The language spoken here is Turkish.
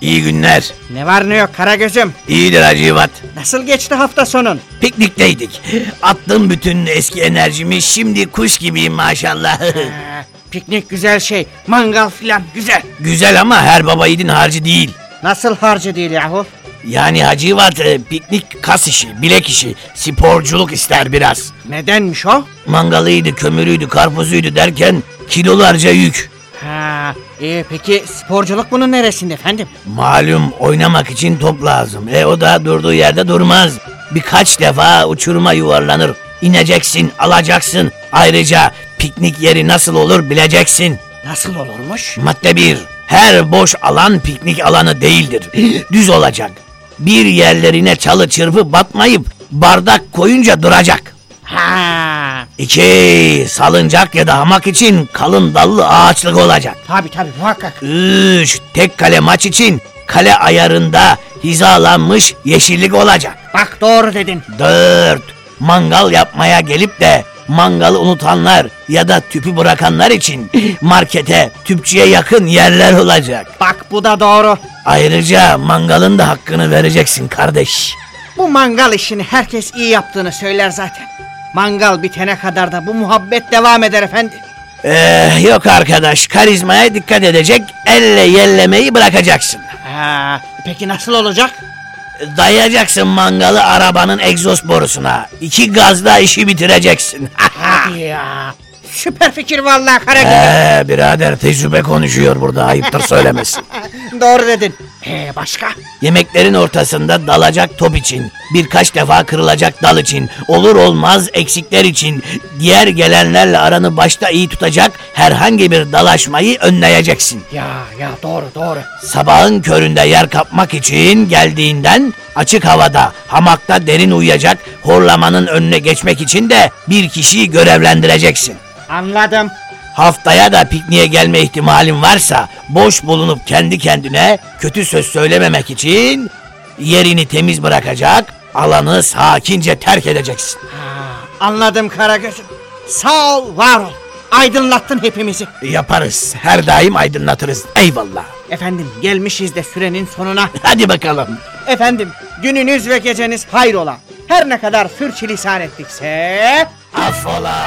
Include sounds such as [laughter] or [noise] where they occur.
İyi günler. Ne var ne yok Karagöz'üm. İyidir Hacivat. Nasıl geçti hafta sonun? Piknikteydik. Attım bütün eski enerjimi. Şimdi kuş gibiyim maşallah. Ee, piknik güzel şey, mangal filan güzel. Güzel ama her baba yiğidin harcı değil. Nasıl harcı değil yahu? Yani Hacivat e, piknik kas işi, bilek işi, sporculuk ister biraz. Nedenmiş o? Mangalıydı, kömürüydü, karpuzuydu derken kilolarca yük. Ha, iyi peki sporculuk bunun neresinde efendim? Malum oynamak için top lazım. E o da durduğu yerde durmaz. Birkaç defa uçuruma yuvarlanır. İneceksin, alacaksın. Ayrıca piknik yeri nasıl olur bileceksin. Nasıl olurmuş? Madde 1. Her boş alan piknik alanı değildir. [gasps] Düz olacak. Bir yerlerine çalı çırpı batmayıp bardak koyunca duracak. Ha, 2. Salıncak ya da hamak için kalın dallı ağaçlık olacak. tabi tabi muhakkak. 3. Tek kale maç için kale ayarında hizalanmış yeşillik olacak. Bak doğru dedin. 4. Mangal yapmaya gelip de mangalı unutanlar ya da tüpü bırakanlar için [laughs] markete, tüpçüye yakın yerler olacak. Bak bu da doğru. Ayrıca mangalın da hakkını vereceksin kardeş. Bu mangal işini herkes iyi yaptığını söyler zaten. Mangal bitene kadar da bu muhabbet devam eder efendim. Eh, yok arkadaş karizmaya dikkat edecek elle yellemeyi bırakacaksın. Ha, peki nasıl olacak? Dayayacaksın mangalı arabanın egzoz borusuna. İki gazla işi bitireceksin. Hadi ya. Süper fikir vallahi Karagöz. Eee birader tecrübe konuşuyor burada ayıptır söylemesin. [laughs] Doğru dedin. Ee, başka? Yemeklerin ortasında dalacak top için, birkaç defa kırılacak dal için, olur olmaz eksikler için, diğer gelenlerle aranı başta iyi tutacak herhangi bir dalaşmayı önleyeceksin. Ya ya doğru doğru. Sabahın köründe yer kapmak için geldiğinden açık havada, hamakta derin uyuyacak, horlamanın önüne geçmek için de bir kişiyi görevlendireceksin. Anladım. Haftaya da pikniğe gelme ihtimalin varsa boş bulunup kendi kendine kötü söz söylememek için yerini temiz bırakacak, alanı sakince terk edeceksin. Anladım Karagöz'üm. Sağ ol, var ol. Aydınlattın hepimizi. Yaparız. Her daim aydınlatırız. Eyvallah. Efendim gelmişiz de sürenin sonuna. [laughs] Hadi bakalım. Efendim gününüz ve geceniz hayrola. Her ne kadar sürçülisan ettikse... Affola.